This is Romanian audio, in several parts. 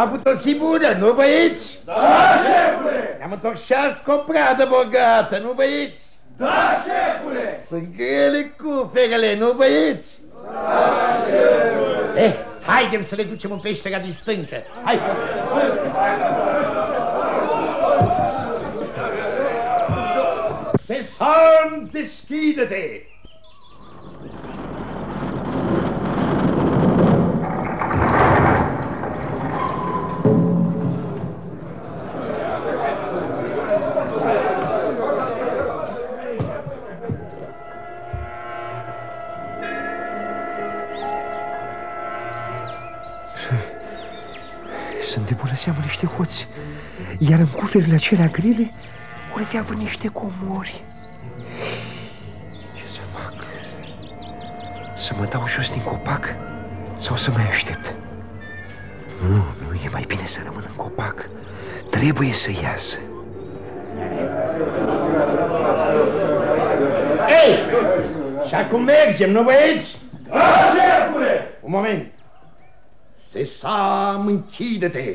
avut o zi bună, nu băieți? Da, șefule! Ne-am întors și azi cu o pradă bogată, nu băieți? Da, șefule! Sunt grele cuferele, nu băieți? Da, șefule! Eh, haidem să le ducem în peștera din stâncă. Hai! Sesan, deschide-te! Seamă niște hoți Iar în cuferile acelea grele Ori fi avut niște comori Ce să fac? Să mă dau jos din copac Sau să mai aștept? Nu, nu, e mai bine să rămân în copac Trebuie să iasă Ei! Și acum mergem, nu băieți? Da, șefule! Un moment. Sesam, închide-te!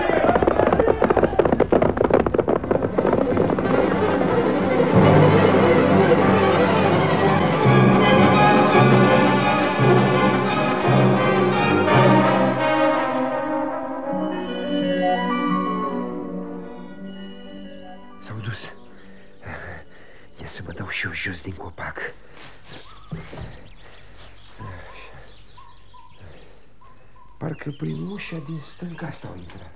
S-au dus. Ia să mă dau și eu jos din copac. Parcă prin ușa din stânga asta au intrat.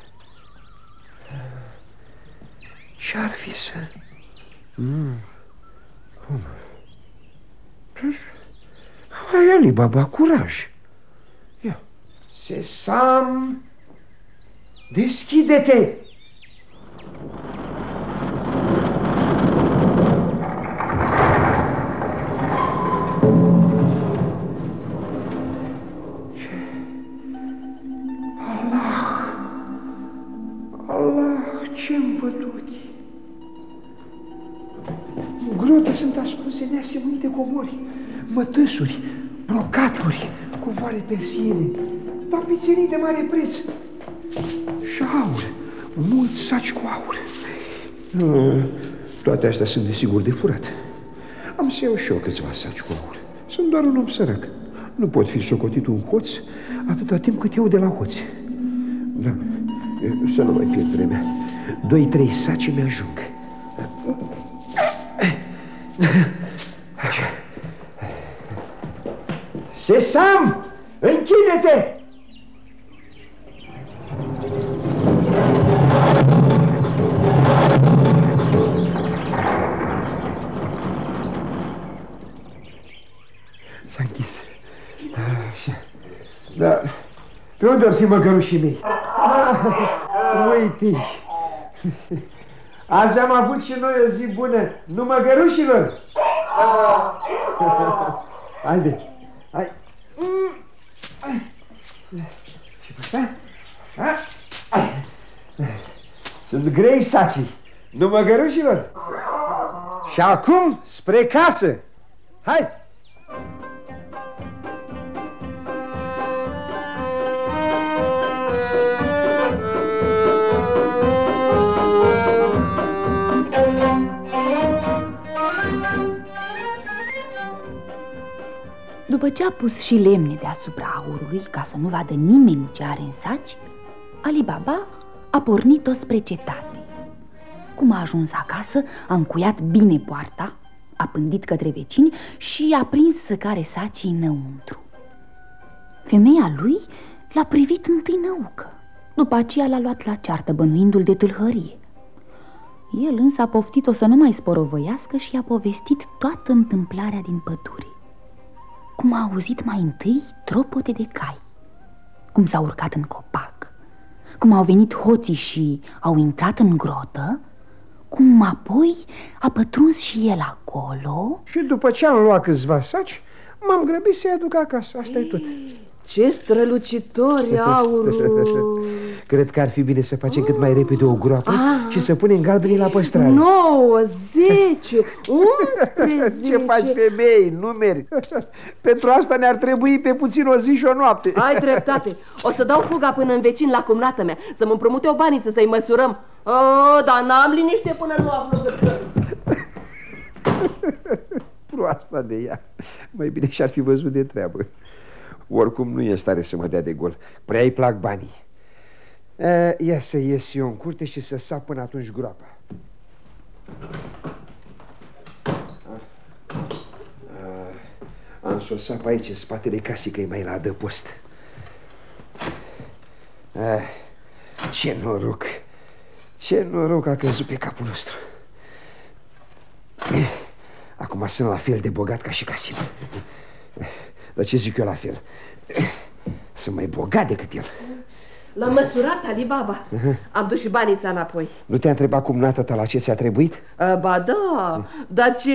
Ce-ar fi să... Mm. Cum? Hai, Ali Baba, curaj. Ia. Sesam Deschide-te mătăsuri, brocaturi, covoare persiene, tapiserii de mare preț și aur, mulți saci cu aur. Nu, toate astea sunt desigur de furat. Am să iau și eu câțiva saci cu aur. Sunt doar un om sărac. Nu pot fi socotit un hoț atâta timp cât eu de la hoți. Da, să nu mai pierd vremea. Doi, trei saci mi-ajung. Sesam! Închide-te! S-a închis. Așa. Da. Pe unde ar fi măgărușii mei? Ah, uite. Azi am avut și noi o zi bună, nu măgărușilor? Haide, hai. Și pe asta? Ha? Sunt grei sacii, nu măgărușilor? Și acum spre casă. Hai! După ce a pus și lemne deasupra aurului ca să nu vadă nimeni ce are în saci, Alibaba a pornit-o spre cetate. Cum a ajuns acasă, a încuiat bine poarta, a pândit către vecini și a prins să care sacii înăuntru. Femeia lui l-a privit întâi năucă, după aceea l-a luat la ceartă, bănuindu-l de tâlhărie. El însă a poftit-o să nu mai sporovăiască și a povestit toată întâmplarea din pădure cum a auzit mai întâi tropote de cai, cum s-a urcat în copac, cum au venit hoții și au intrat în grotă, cum apoi a pătruns și el acolo. Și după ce am luat câțiva saci, m-am grăbit să-i aduc acasă. asta e tot. Ce strălucitor e aurul! Cred că ar fi bine să facem cât mai repede o groapă Ah. și să punem galbenii la păstrare. 9, 10, 11 Ce faci femei, numeri? Pentru asta ne-ar trebui pe puțin o zi și o noapte. Ai dreptate. O să dau fuga până în vecin la cumnată mea, să mă împrumute o baniță să-i măsurăm. Oh, dar n-am liniște până nu aflu cât Proasta de ea. Mai bine și-ar fi văzut de treabă. Oricum nu e în stare să mă dea de gol. Prea îi plac banii e, Ia să ies eu în curte și să sap până atunci groapa. Am să o sap aici, în spatele casei, că e mai la adăpost. Ah, Ce noroc Ce noroc a căzut pe capul nostru. Acum sunt la fel de bogat ca și Casim. Dar ce zic eu la fel? Sunt mai bogat decât el L-am măsurat, Alibaba. Am dus și banița înapoi. Nu te-a întrebat cum nata ta la ce ți-a trebuit? A, ba da, dar ce,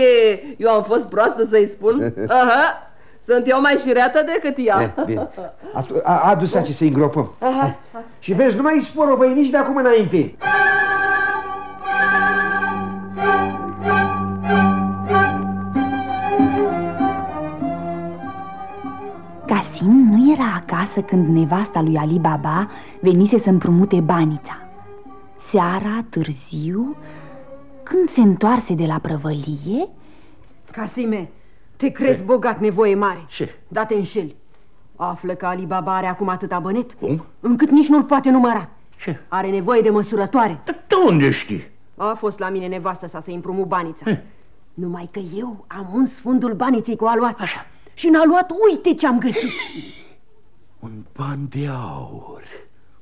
eu am fost proastă să-i spun? Aha, sunt eu mai șireată decât ea. Eh, bine. Atu- a- Adu saci să-i îngropăm Aha. Și vezi, nu mai spor o băi nici de acum înainte Casim nu era acasă când nevasta lui Ali Baba venise să împrumute banița. Seara, târziu, când se întoarse de la prăvălie, Casime, te crezi bogat nevoie mare Ce? Da te înșeli Află că Alibaba are acum atâta bănet Cum? Încât nici nu-l poate număra Ce? Are nevoie de măsurătoare Dar de unde știi? A fost la mine nevastă sa să-i împrumut banița Numai că eu am uns fundul baniței cu aluat Așa. Și în aluat uite ce-am găsit. Un ban de aur.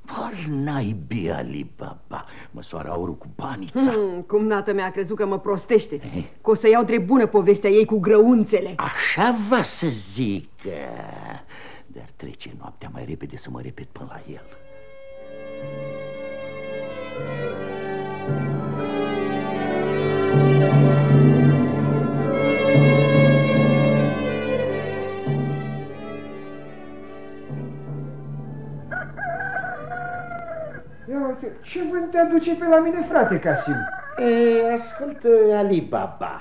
Par naibii Alibaba. Măsoară aurul cu banița hmm, Cum nată mea a crezut că mă prostește Că o să iau drept bună povestea ei cu grăunțele. Așa va să zică. Dar trece noaptea mai repede să mă repet până la el. Ia ce vânt te aduce pe la mine, frate Casim? e, Ascultă, Alibaba.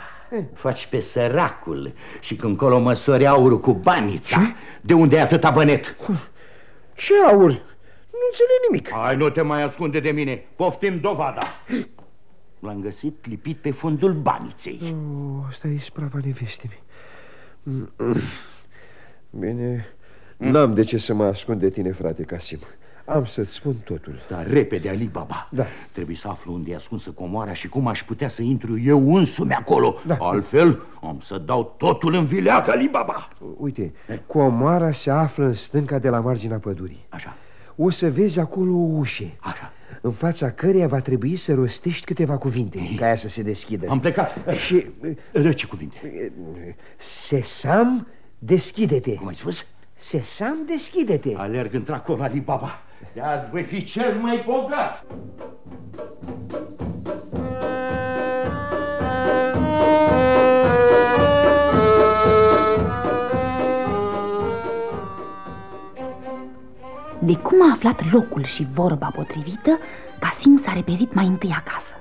Faci pe săracul și când colo măsori aurul cu banița De unde e atâta bănet? Ce aur? Nu înțeleg nimic. Hai, nu te mai ascunde de mine. Poftim dovada. L-am găsit lipit pe fundul baniței. Oh, Asta e sprava nevestei Bine, n-am de ce să mă ascund de tine, frate Casim Am să-ți spun totul. Dar repede, Ali Baba. Da. Trebuie să aflu unde e ascunsă comoara și cum aș putea să intru eu însumi acolo. Da. Altfel am să dau totul în vileac, Ali Baba. Uite, comoara se află în stânca de la marginea pădurii. Așa, O să vezi acolo o ușă așa. În fața căreia va trebui să rostești câteva cuvinte. Ca ea să se deschidă. Am plecat. Și... De ce cuvinte? Sesam, deschide-te. Cum ai spus? Sesam, deschide-te. Alerg într-acolo, Ali Baba De azi voi fi cel mai bogat de cum a aflat locul și vorba potrivită, Casim s-a repezit mai întâi acasă.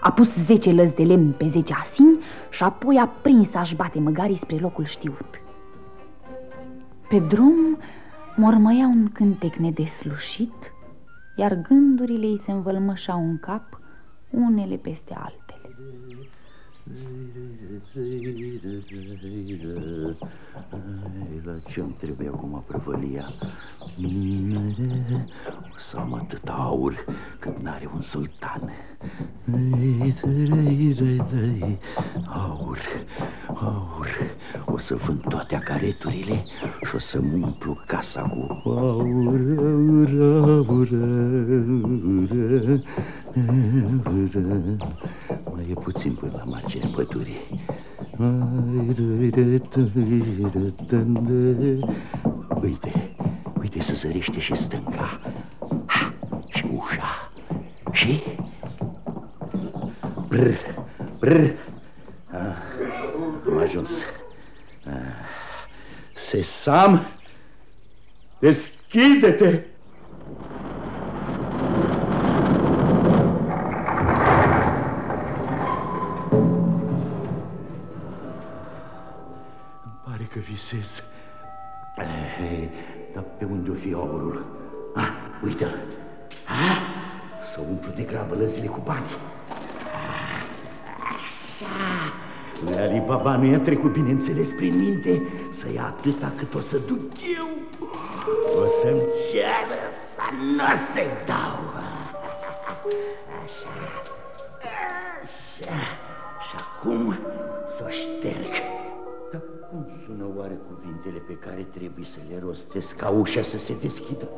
A pus zece lăzi de lemn pe zece asini și apoi a prins a-și bate măgarii spre locul știut. Pe drum mormăia un cântec nedeslușit, iar gândurile îi se învălmășau în cap, unele peste altele. La ce-mi trebuie acum prăvălia? O să am atâta aur cât n-are un sultan Aur, aur. O să vând toate acareturile și o să-mi umplu casa cu aur, aur, aur, aur, aur. Mai e puțin până la marginea pădurii Uite, uite să zărește și stânga ha, Și ușa. Și Brr, brr. Ah, am ajuns. Ah. Sesam, deschide-te! pare că visez. Eh, dar pe unde o fi aurul? Ah, uite-l! Ah, să umplu de grabă lăzile cu bani. Ah, așa. Lui Ali Baba nu i-a trecut, bineînțeles, prin minte să ia atâta cât o să duc eu. O să-mi ceară, dar nu o să-i dau. Așa, așa, și acum să o șterg. Dar cum sună oare cuvintele pe care trebuie să le rostesc ca ușa să se deschidă?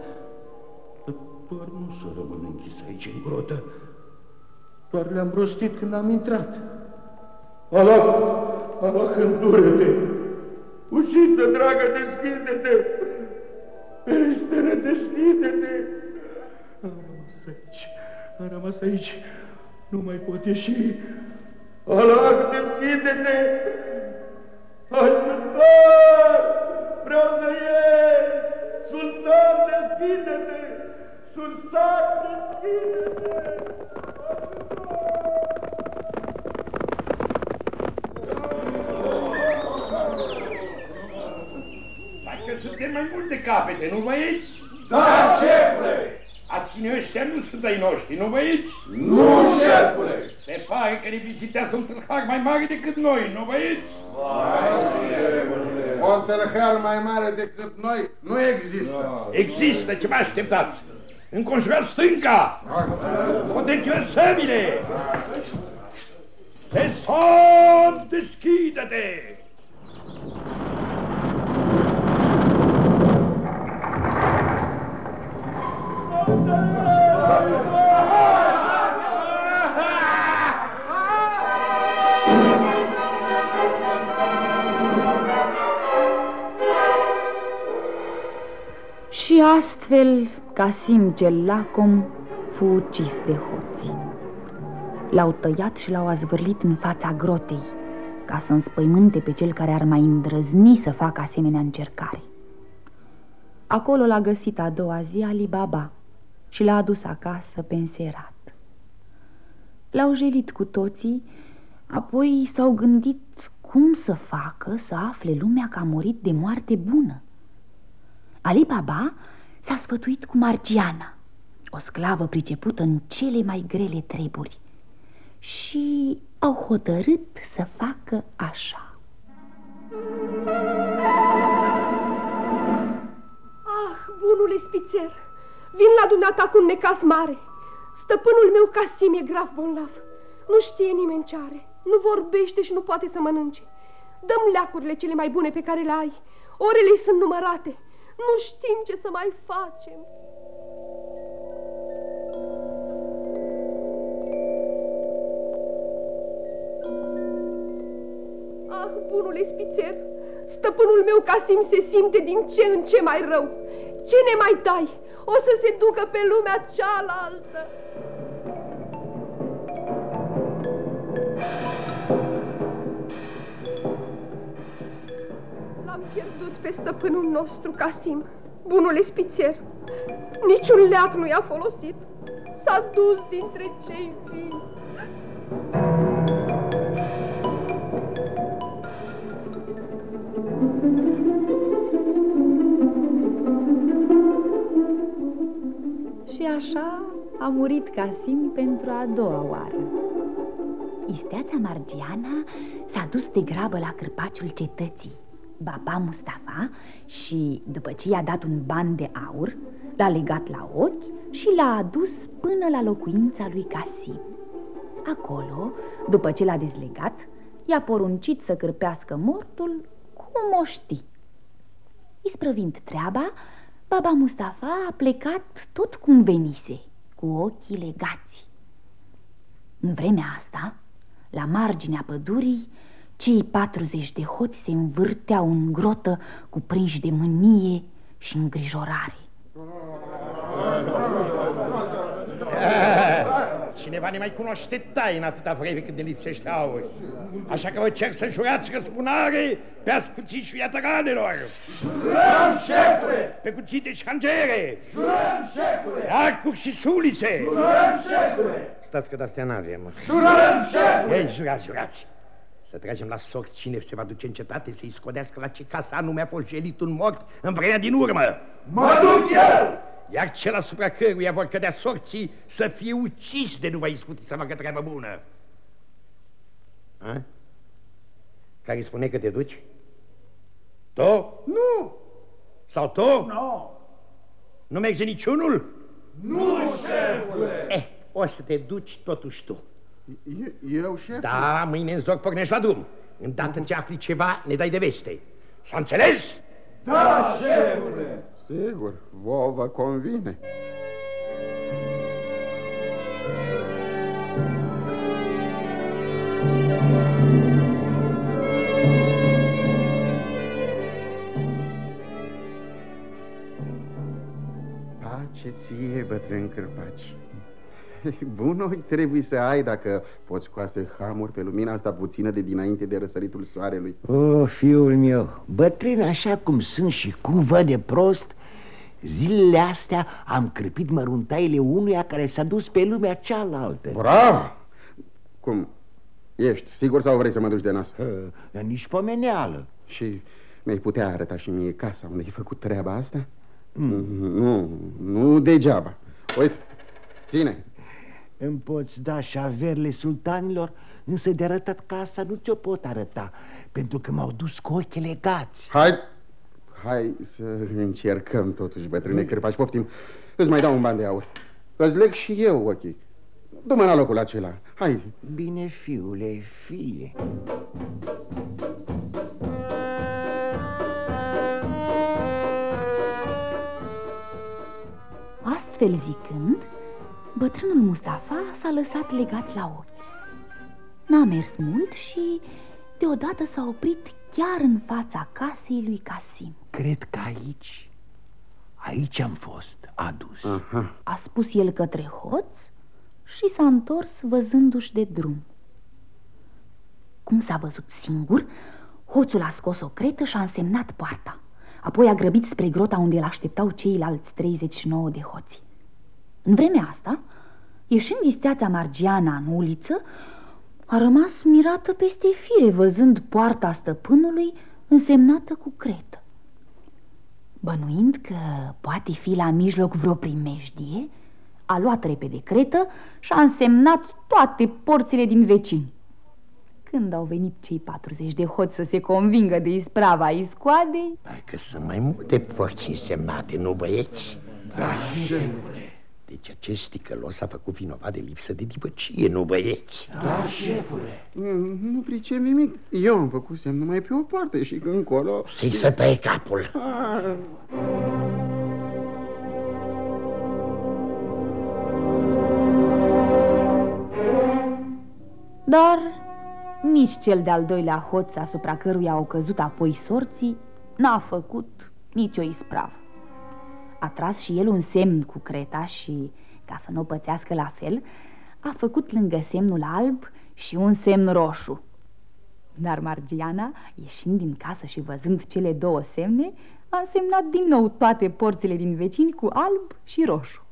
Doar nu să rămân închis aici în grotă. Doar le-am rostit când am intrat. Allah, Allah, îndură-te! Ușiță, dragă, deschide-te! Peștere, deschide-te! Am rămas aici, am rămas aici, nu mai pot ieși. Allah, deschide-te! Ajutor! Vreau să ies! Sultan, deschide-te! Sultan, deschide-te! Parcă suntem mai multe capete, nu băieți? Da, șefule! Aține ăștia nu sunt ai noștri, nu băieți? Nu, șefule! Se pare că ne vizitează un tâlhar mai mare decât noi, nu băieți? Un tâlhar mai mare decât noi nu există. Există, ce mă așteptați? Înconjurați stânga! Contenționați săbile! Seson, deschide-te! Astfel Casim cel lacom fu ucis de hoți. L-au tăiat și l-au azvârlit în fața grotei, ca să înspăimânte pe cel care ar mai îndrăzni să facă asemenea încercare. Acolo l-a găsit a doua zi Ali Baba și l-a adus acasă pe înserat. L-au jelit cu toții, apoi s-au gândit cum să facă să afle lumea că a murit de moarte bună. Ali Baba s-a sfătuit cu Margiana, o sclavă pricepută în cele mai grele treburi, și au hotărât să facă așa. Ah, bunule spițer, vin la dumneata cu un necas mare. Stăpânul meu Casim e grav bolnav. Nu știe nimeni ce are. Nu vorbește și nu poate să mănânce. Dăm leacurile cele mai bune pe care le ai. Orele sunt numărate. Nu știm ce să mai facem. Ah, bunule spițer, stăpânul meu Casim se simte din ce în ce mai rău. Ce ne mai dai? O să se ducă pe lumea cealaltă. Stăpânul nostru, Casim, bunule spițer. Niciun leac nu i-a folosit. S-a dus dintre cei vii. Și așa a murit Casim pentru a doua oară. Isteața Margiana s-a dus de grabă la cârpaciul cetății, Baba Mustafa, și, după ce i-a dat un ban de aur, l-a legat la ochi și l-a adus până la locuința lui Casim. Acolo, după ce l-a dezlegat, i-a poruncit să cârpească mortul cum o știi. Isprăvind treaba, Baba Mustafa a plecat tot cum venise, cu ochii legați. În vremea asta, la marginea pădurii, cei 40 de hoți se învârteau în grotă cuprinși de mânie și îngrijorare. Cineva ne mai cunoaște taina atâta vreme cât ne lipsește aur. Așa că vă cer să jurați răspunare pe ascuțișul iatăranelor. Jurăm, șefule! Pe cuții de șangere, Jurăm, șefule! pe arcuri și sulițe. Jurăm, șefule! Stați că de-astea n-avem. Jurăm, șefule! Ei, jurați, jurați. Să tragem la sorți cine se va duce în cetate să-i scodească la ce casă anume a fost jelit un mort în vremea din urmă. Mă duc eu! Iar cel asupra căruia vor cădea sorții să fie ucis de nu va izbuti să facă treabă bună. A? Care spune că te duci? Tu? Nu! Sau tu? Nu! Nu merge niciunul? Nu, șefule! Eh, o să te duci totuși tu. Eu, șefule? Da, mâine în zor pornești la drum. Îndată ce afli ceva, ne dai de veste. S-a înțeles? Da, șefule! Sigur, vouă vă convine. Pace ție, bătrân cârpaci. Bun ochi trebuie să ai dacă poți scoase hamuri pe lumina asta puțină de dinainte de răsăritul soarelui. O, fiul meu, bătrân așa cum sunt și cum văd de prost, zilele astea am crăpit măruntaile unuia care s-a dus pe lumea cealaltă. Bravo! Cum? Ești sigur sau vrei să mă duci de nas? Hă, nici pomeneală. Și mi-ai putea arăta și mie casa unde ai făcut treaba asta? Mm. Nu, nu degeaba. Uite, ține. Îmi poți da și averile sultanilor, însă de arătat casa nu ți-o pot arăta, pentru că m-au dus cu ochii legați. Hai, hai să încercăm totuși, bătrâne cârpaci, poftim. Îți mai dau un ban de aur. Îți leg și eu ochii. Du-mă la locul acela. Hai. Bine, fiule, fie. Astfel zicând, bătrânul Mustafa s-a lăsat legat la ochi. N-a mers mult și deodată s-a oprit chiar în fața casei lui Casim. Cred că aici, aici am fost adus. Aha. A spus el către hoț și s-a întors văzându-și de drum. Cum s-a văzut singur, hoțul a scos o cretă și a însemnat poarta. Apoi a grăbit spre grota unde îl așteptau ceilalți 39 de hoți. În vremea asta, ieșind isteața Margiana în uliță, a rămas mirată peste fire văzând poarta stăpânului însemnată cu cretă. Bănuind că poate fi la mijloc vreo primejdie, a luat repede cretă și a însemnat toate porțile din vecini. Când au venit cei 40 de hoți să se convingă de isprava iscoadei, Parcă sunt mai multe porți însemnate, nu băieți? Da, șefule! Deci acest ticălos a făcut vinovat de lipsă de dibăcie, nu băieți? Da, șefule! Nu, nu pricep nimic. Eu am făcut semn numai pe o parte și încolo... Să-i să taie capul. Ah, dar nici cel de-al doilea hoț asupra căruia au căzut apoi sorții n-a făcut nicio ispravă. A tras și el un semn cu creta și, ca să nu o pățească la fel, a făcut lângă semnul alb și un semn roșu. Dar Margiana, ieșind din casă și văzând cele două semne, a însemnat din nou toate porțile din vecini cu alb și roșu.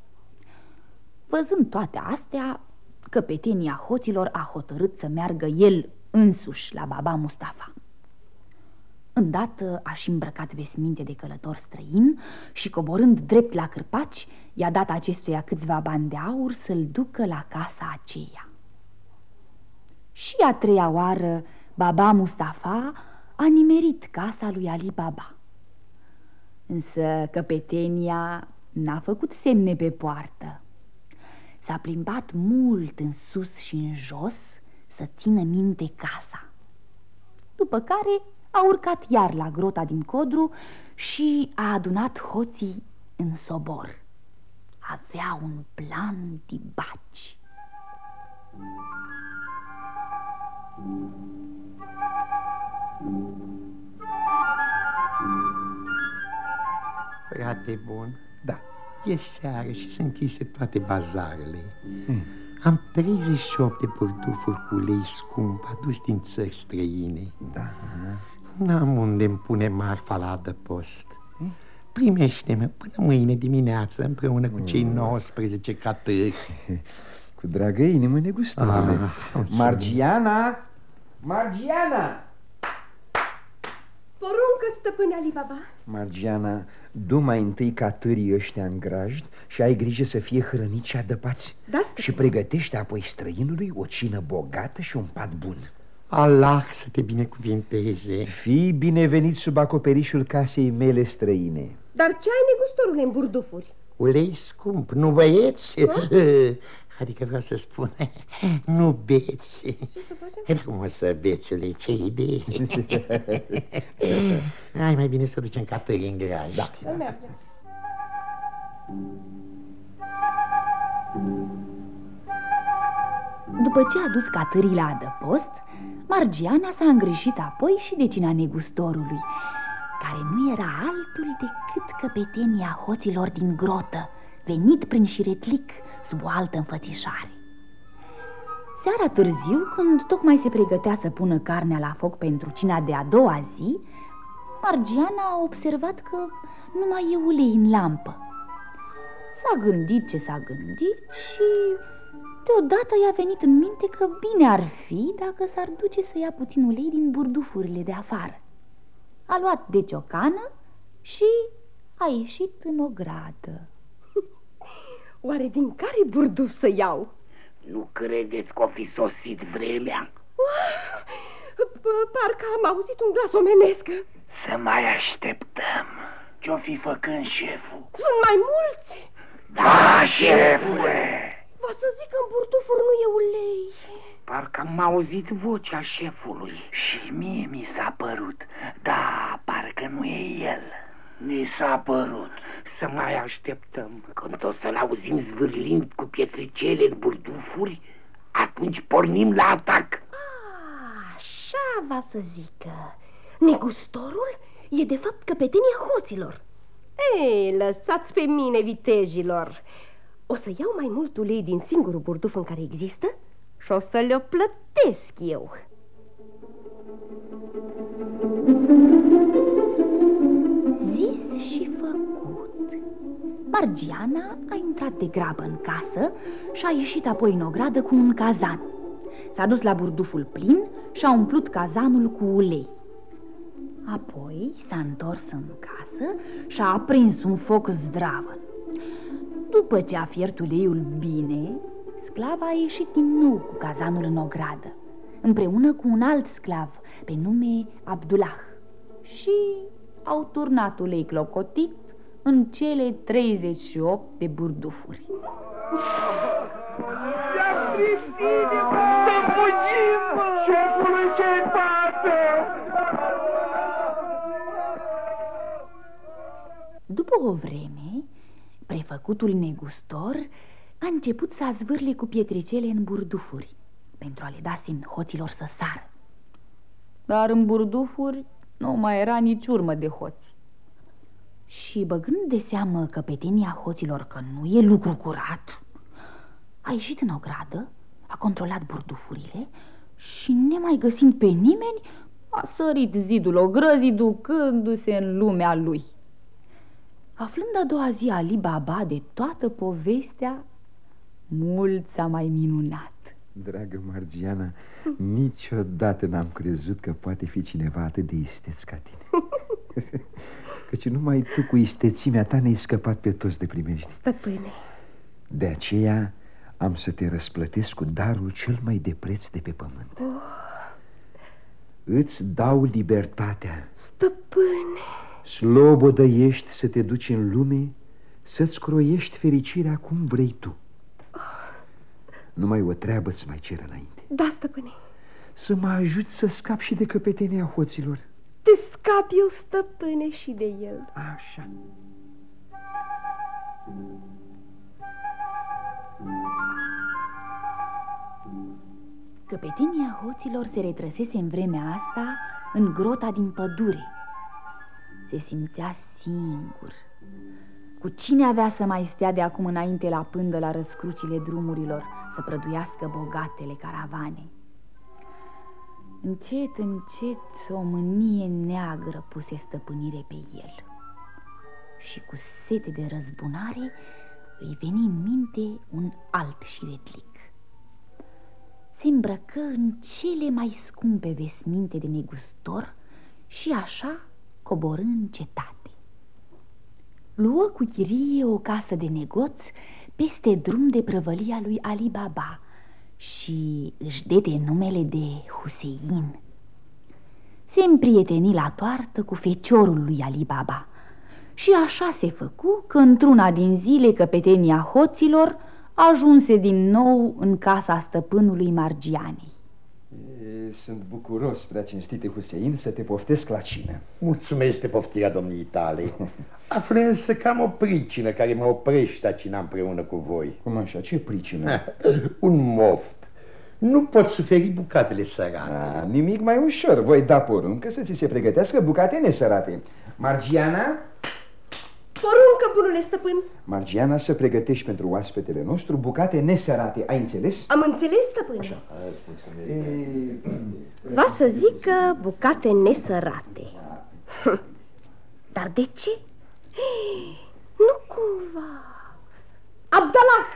Văzând toate astea, căpetenia hoților a hotărât să meargă el însuși la baba Mustafa. Îndată aș și îmbrăcat vesminte de călător străin și coborând drept la cârpaci, i-a dat acestuia câțiva bani de aur să-l ducă la casa aceea. Și a treia oară, baba Mustafa a nimerit casa lui Ali Baba. Însă căpetenia n-a făcut semne pe poartă. S-a plimbat mult în sus și în jos să țină minte casa. După care a urcat iar la grota din codru și a adunat hoții în sobor. Avea un plan de baci. Frate bun, da, e seară și sunt închise toate bazarele. Mm. Am 38 de burdufuri cu ulei scump adus din țări străine. Da. N-am unde îmi pune marfa la adăpost. Primește-mă până mâine dimineață împreună cu cei 19 catări. Cu dragă inimă negustabile. Ah, am să- Margiana, Margiana! Poruncă, stăpâne Alibaba. Margiana, du mai întâi ca târii ăștia în grajd și ai grijă să fie hrăniți și adăpați. Da, stăpâne. Și pregătește apoi străinului o cină bogată și un pat bun. Allah să te binecuvinteze. Fii binevenit sub acoperișul casei mele străine. Dar ce ai negustorule în burdufuri? Ulei scump, nu băieți? Adică vreau să spun, nu beți. Ce să facem? Frumos să beți, ulei, ce idee. Hai, mai bine să ducem catării în graj. Da. Să mergem. După ce a dus catârii la adăpost, Margiana s-a îngrijit apoi și de cina negustorului, care nu era altul decât căpetenia hoților din grotă, venit prin șiretlic sub o altă înfățișare. Seara târziu, când tocmai se pregătea să pună carnea la foc pentru cina de a doua zi, Margiana a observat că nu mai e ulei în lampă. S-a gândit ce s-a gândit și deodată i-a venit în minte că bine ar fi dacă s-ar duce să ia puțin ulei din burdufurile de afară. A luat deci o cană și a ieșit în o gradă. Oare din care burduf să iau? Nu credeți că o fi sosit vremea? P- Parcă am auzit un glas omenesc. Să mai așteptăm. Ce-o fi făcând șeful? Sunt mai mulți. Da, șefule! Va să zic că în burdufuri nu e ulei. Parcă am auzit vocea șefului și mie mi s-a părut. Da, parcă nu e el. Mi s-a părut. Să mai așteptăm. Când o să-l auzim zvârlind cu pietricele în burdufuri, atunci pornim la atac. Așa va să zică. Negustorul e de fapt căpetenia hoților. Ei, lăsați pe mine, vitejilor. O să iau mai mult ulei din singurul burduf în care există și o să le-o plătesc eu. Zis și făcut. Margiana a intrat de grabă în casă și a ieșit apoi în ogradă cu un cazan. S-a dus la burduful plin și a umplut cazanul cu ulei. Apoi s-a întors în casă și a aprins un foc zdravă. După ce a fiert uleiul bine, sclava a ieșit din nou cu cazanul în ogradă, împreună cu un alt sclav pe nume Abdullah și au turnat ulei clocotit în cele 38 de burdufuri. După o vreme, prefăcutul negustor a început să azvârle cu pietricele în burdufuri pentru a le da semn hoților să sară. Dar în burdufuri nu mai era nici urmă de hoți. Și băgând de seamă căpetenia hoților că nu e lucru curat, a ieșit în ogradă, a controlat burdufurile și, nemai găsind pe nimeni, a sărit zidul ogrăzii ducându-se în lumea lui. Aflând a doua zi Ali Baba de toată povestea, mult s-a mai minunat. Dragă Margiana, niciodată n-am crezut că poate fi cineva atât de isteț ca tine. Căci numai tu cu istețimea ta ne-ai scăpat pe toți de primești Stăpâne, De aceea am să te răsplătesc cu darul cel mai de preț de pe pământ. Oh, Îți dau libertatea. Stăpâne, Slobodă ești să te duci în lume Să-ți croiești fericirea cum vrei tu. Numai o treabă îți mai cer înainte. Da, stăpâne, Să mă ajuți să scap și de căpetenia hoților. Te scap eu, stăpâne, și de el. Așa. Căpetenia hoților se retrăsese în vremea asta în grota din pădure. Se simțea singur. Cu cine avea să mai stea de acum înainte la pândă la răscrucile drumurilor să prăduiască bogatele caravane? Încet, încet, o mânie neagră puse stăpânire pe el. Și cu sete de răzbunare îi veni în minte un alt șiretlic. se îmbrăcă în cele mai scumpe vesminte de negustor și așa coborâ în cetate. Luă cu chirie o casă de negoț peste drum de prăvălia lui Ali Baba și își dete numele de Husein. Se împrieteni la toartă cu feciorul lui Ali Baba și așa se făcu că într-una din zile căpetenia hoților ajunse din nou în casa stăpânului Margianei. E, sunt bucuros, prea cinstite Husein, să te poftesc la cină. Mulțumesc de poftirea domnii tale. Află însă că am o pricină care mă oprește a cina împreună cu voi. Cum așa? Ce pricină? Un moft. Nu pot suferi bucatele sărate. A, nimic mai ușor. Voi da poruncă să ți se pregătească bucate nesărate. Margiana? Poruncă, bunule stăpân. Margiana, să pregătești pentru oaspetele nostru bucate nesărate. Ai înțeles? Am înțeles, stăpân. Așa. Va să zic că bucate nesărate. Dar de ce? Nu cumva. Abdalah!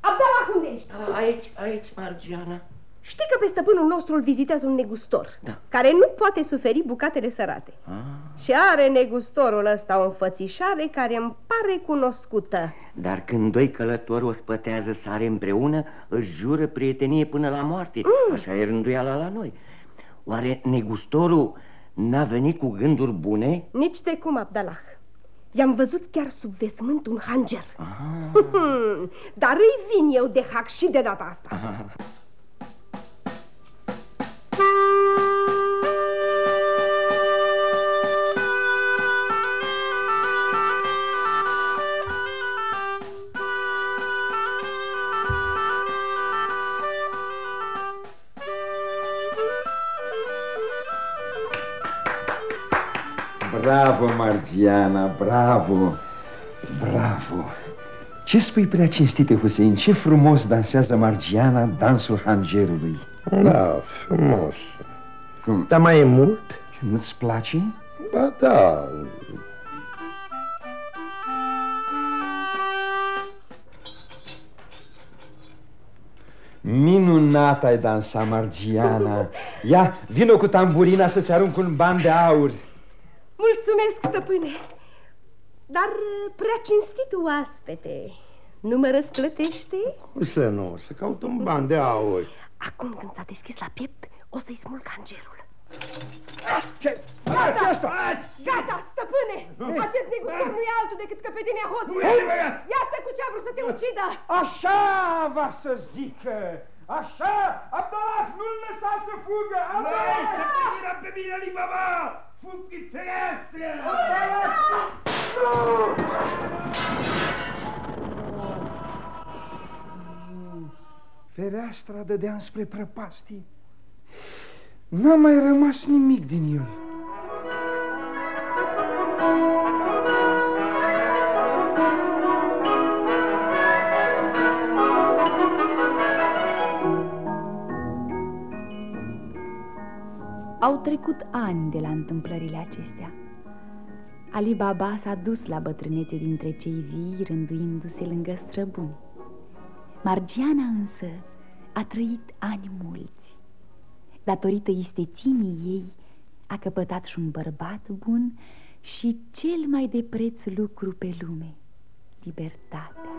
Abdalah, unde ești? Aici, aici, Margiana. Știi că pe stăpânul nostru îl vizitează un negustor Da. Care nu poate suferi bucatele sărate Ah. Și are negustorul ăsta o înfățișare care îmi pare cunoscută Dar când doi călători o spătează sare împreună, își jură prietenie până la moarte. Mm. Așa e rânduiala la noi. Oare negustorul n-a venit cu gânduri bune? Nici de cum, Abdalah I-am văzut chiar sub vesmânt un hanger Ah. Dar îi vin eu de hac și de data asta Ah. Margiana, bravo, bravo. Ce spui prea cinstite, Husein? Ce frumos dansează Margiana dansul hangerului. Da, frumos. Cum? Dar mai e mult? Nu-ți place? Ba da. Minunat ai dansa, Margiana. Ia, vino cu tamburina să-ți arunc un ban de aur. Mulțumesc, stăpâne Dar prea cinstit oaspete Nu mă răsplătește? Cum să nu? Să caut un ban de aur. Acum când s-a deschis la piept O să-i smulg hangerul Ce? Gata, gata, stăpâne Acest negustor nu e altul decât căpetenia hoților Iată cu ce a vrut să te ucidă Așa va să zică. Așa, Abdallah, nu-l lăsa să fugă. Abdallah! să te mira pe mine, Ali Baba! Fughi ferestre! Fereastra dădea spre prăpastii. N-a mai rămas nimic din el. trecut ani de la întâmplările acestea. Ali Baba s-a dus la bătrânețe dintre cei vii, rânduindu-se lângă străbuni. Margiana însă a trăit ani mulți. Datorită istețimii ei, a căpătat și un bărbat bun și cel mai de preț lucru pe lume, libertatea.